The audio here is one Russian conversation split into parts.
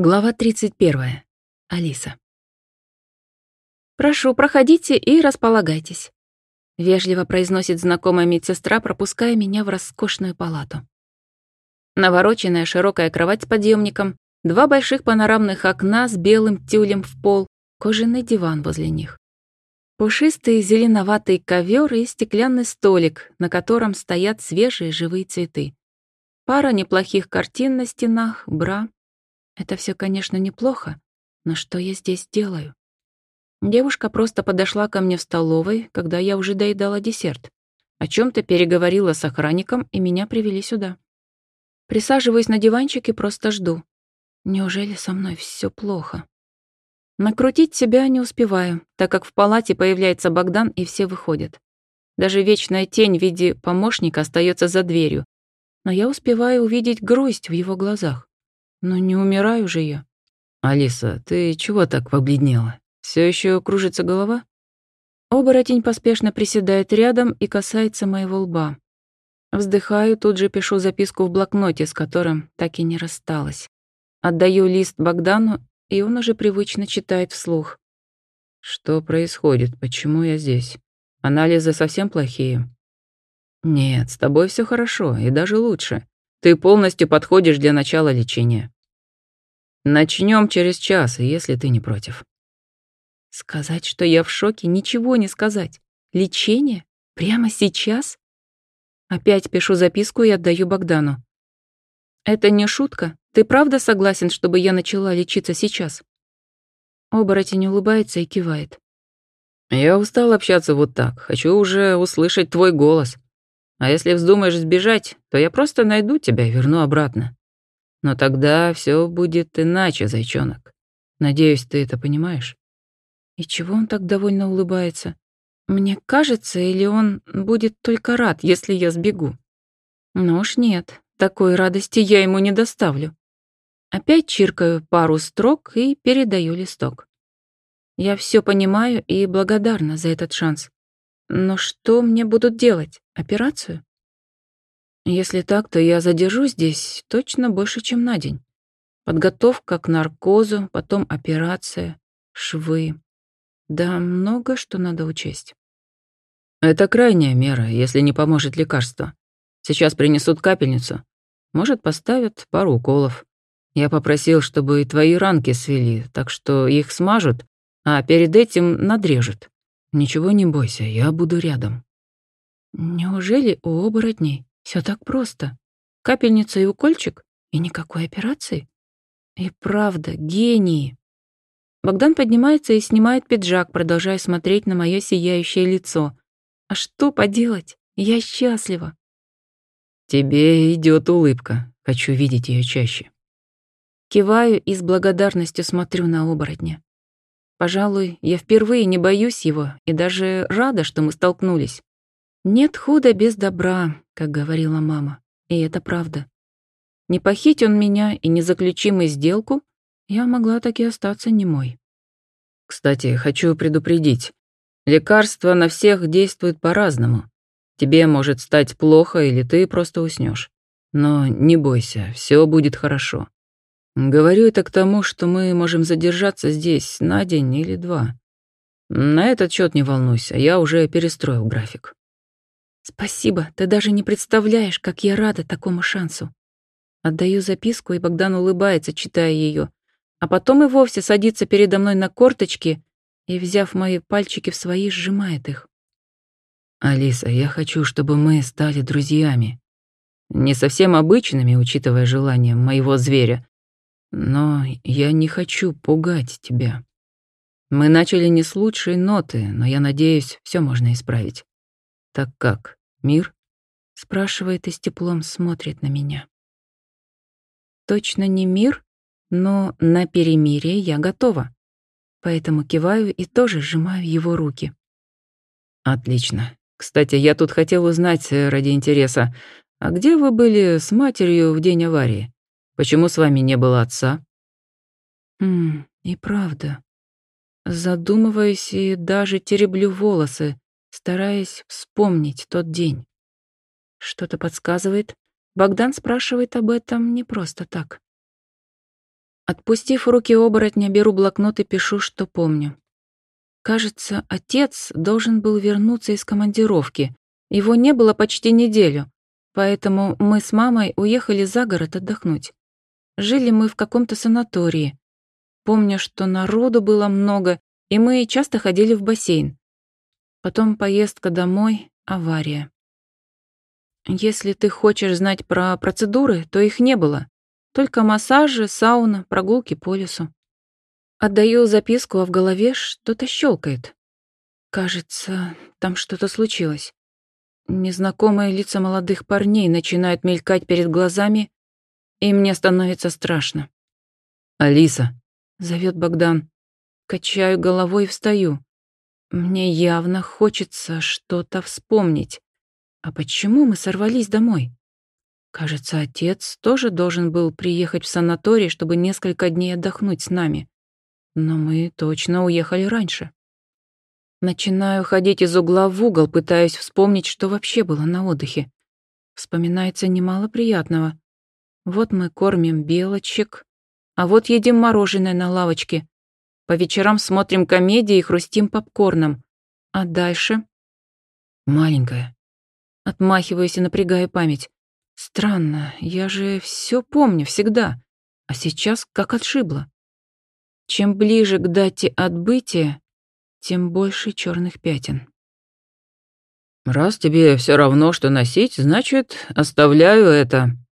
Глава 31. Алиса. «Прошу, проходите и располагайтесь», — вежливо произносит знакомая медсестра, пропуская меня в роскошную палату. Навороченная широкая кровать с подъемником, два больших панорамных окна с белым тюлем в пол, кожаный диван возле них. Пушистый зеленоватый ковер и стеклянный столик, на котором стоят свежие живые цветы. Пара неплохих картин на стенах, бра, это все, конечно, неплохо, но что я здесь делаю? Девушка просто подошла ко мне в столовой, когда я уже доедала десерт. О чем то переговорила с охранником, и меня привели сюда. Присаживаюсь на диванчик и просто жду. Неужели со мной все плохо? Накрутить себя не успеваю, так как в палате появляется Богдан, и все выходят. Даже вечная тень в виде помощника остается за дверью. Но я успеваю увидеть грусть в его глазах. Но не умираю же я. Алиса, ты чего так побледнела? Все еще кружится голова? Оборотень поспешно приседает рядом и касается моего лба. Вздыхаю, тут же пишу записку в блокноте, с которым так и не рассталась. Отдаю лист Богдану, и он уже привычно читает вслух. Что происходит? Почему я здесь? Анализы совсем плохие? Нет, с тобой все хорошо, и даже лучше. Ты полностью подходишь для начала лечения. Начнем через час, если ты не против. Сказать, что я в шоке, ничего не сказать. Лечение? Прямо сейчас? Опять пишу записку и отдаю Богдану. Это не шутка? Ты правда согласен, чтобы я начала лечиться сейчас? Оборотень улыбается и кивает. Я устал общаться вот так. Хочу уже услышать твой голос. А если вздумаешь сбежать, то я просто найду тебя и верну обратно. Но тогда все будет иначе, зайчонок. Надеюсь, ты это понимаешь. И чего он так довольно улыбается? Мне кажется, или он будет только рад, если я сбегу? Ну уж нет, такой радости я ему не доставлю. Опять чиркаю пару строк и передаю листок. Я все понимаю и благодарна за этот шанс. Но что мне будут делать? Операцию? Если так, то я задержусь здесь точно больше, чем на день. Подготовка к наркозу, потом операция, швы. Да, много что надо учесть. Это крайняя мера, если не поможет лекарство. Сейчас принесут капельницу. Может, поставят пару уколов. Я попросил, чтобы и твои ранки свели, так что их смажут, а перед этим надрежут. Ничего не бойся, я буду рядом. Неужели у оборотней все так просто? Капельница и укольчик? И никакой операции? И правда, гении. Богдан поднимается и снимает пиджак, продолжая смотреть на мое сияющее лицо. А что поделать? Я счастлива. Тебе идет улыбка. Хочу видеть ее чаще. Киваю и с благодарностью смотрю на оборотня. Пожалуй, я впервые не боюсь его и даже рада, что мы столкнулись. Нет худа без добра, как говорила мама, и это правда. Не похить он меня и не заключим мы сделку, я могла так и остаться немой. Кстати, хочу предупредить. Лекарства на всех действуют по-разному. Тебе может стать плохо или ты просто уснешь. Но не бойся, все будет хорошо. Говорю это к тому, что мы можем задержаться здесь на день или два. На этот счет не волнуйся, я уже перестроил график. Спасибо, ты даже не представляешь, как я рада такому шансу. Отдаю записку, и Богдан улыбается, читая ее, а потом и вовсе садится передо мной на корточки и, взяв мои пальчики в свои, сжимает их. «Алиса, я хочу, чтобы мы стали друзьями. Не совсем обычными, учитывая желание моего зверя, но я не хочу пугать тебя. Мы начали не с лучшей ноты, но я надеюсь, все можно исправить. Так как, мир? Спрашивает и с теплом смотрит на меня. Точно не мир, но на перемирие я готова. Поэтому киваю и тоже сжимаю его руки. Отлично. Кстати, я тут хотел узнать э, ради интереса, а где вы были с матерью в день аварии? Почему с вами не было отца?» «Ммм, и правда. Задумываюсь и даже тереблю волосы, стараясь вспомнить тот день. Что-то подсказывает, Богдан спрашивает об этом не просто так. Отпустив руки оборотня, беру блокнот и пишу, что помню. Кажется, отец должен был вернуться из командировки. Его не было почти неделю, поэтому мы с мамой уехали за город отдохнуть. Жили мы в каком-то санатории. Помню, что народу было много, и мы часто ходили в бассейн. Потом поездка домой, авария. Если ты хочешь знать про процедуры, то их не было. Только массажи, сауна, прогулки по лесу. Отдаю записку, а в голове что-то щелкает. Кажется, там что-то случилось. Незнакомые лица молодых парней начинают мелькать перед глазами, и мне становится страшно. «Алиса», — зовет Богдан. Качаю головой и встаю. Мне явно хочется что-то вспомнить. А почему мы сорвались домой? Кажется, отец тоже должен был приехать в санаторий, чтобы несколько дней отдохнуть с нами. Но мы точно уехали раньше. Начинаю ходить из угла в угол, пытаясь вспомнить, что вообще было на отдыхе. Вспоминается немало приятного. Вот мы кормим белочек, а вот едим мороженое на лавочке. По вечерам смотрим комедии и хрустим попкорном. А дальше? Маленькая. Отмахиваюсь и напрягаю память. Странно, я же все помню всегда, а сейчас как отшибло. Чем ближе к дате отбытия, тем больше черных пятен. «Раз тебе все равно, что носить, значит, оставляю это», —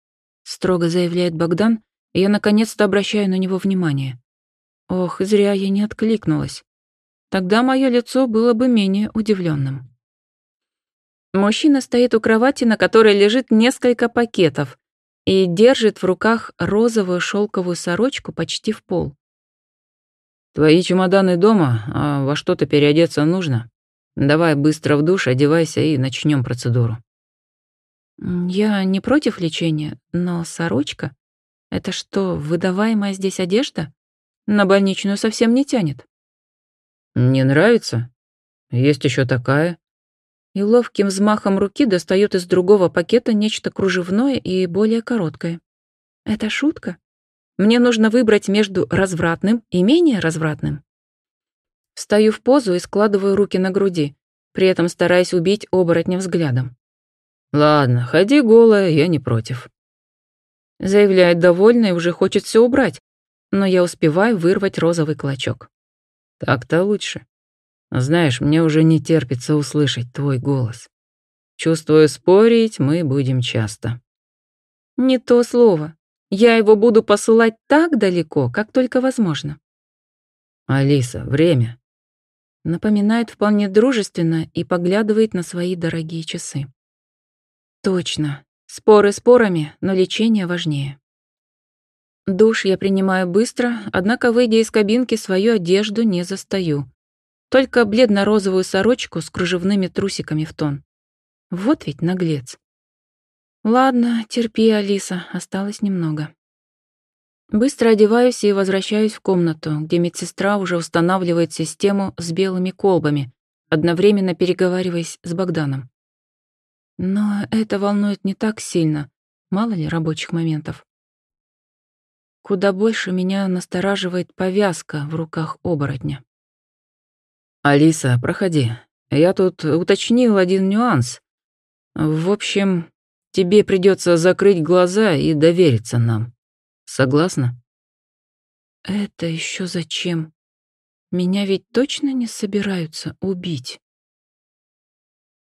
строго заявляет Богдан, и я наконец-то обращаю на него внимание. Ох, зря я не откликнулась. Тогда мое лицо было бы менее удивленным. Мужчина стоит у кровати, на которой лежит несколько пакетов, и держит в руках розовую шелковую сорочку почти в пол. «Твои чемоданы дома, а во что-то переодеться нужно. Давай быстро в душ, одевайся и начнем процедуру». «Я не против лечения, но сорочка? Это что, выдаваемая здесь одежда? На больничную совсем не тянет». «Не нравится? Есть еще такая и ловким взмахом руки достает из другого пакета нечто кружевное и более короткое. Это шутка? Мне нужно выбрать между развратным и менее развратным. Встаю в позу и складываю руки на груди, при этом стараясь убить оборотня взглядом. «Ладно, ходи голая, я не против». Заявляет довольно и уже хочет все убрать, но я успеваю вырвать розовый клочок. «Так-то лучше. Знаешь, мне уже не терпится услышать твой голос. Чувствую, спорить мы будем часто. Не то слово. Я его буду посылать так далеко, как только возможно. Алиса, время. Напоминает вполне дружественно и поглядывает на свои дорогие часы. Точно. Споры спорами, но лечение важнее. Душ я принимаю быстро, однако, выйдя из кабинки, свою одежду не застаю. Только бледно-розовую сорочку с кружевными трусиками в тон. Вот ведь наглец. Ладно, терпи, Алиса, осталось немного. Быстро одеваюсь и возвращаюсь в комнату, где медсестра уже устанавливает систему с белыми колбами, одновременно переговариваясь с Богданом. Но это волнует не так сильно, мало ли рабочих моментов. Куда больше меня настораживает повязка в руках оборотня. «Алиса, проходи. Я тут уточнил один нюанс. В общем, тебе придется закрыть глаза и довериться нам. Согласна?» «Это еще зачем? Меня ведь точно не собираются убить?»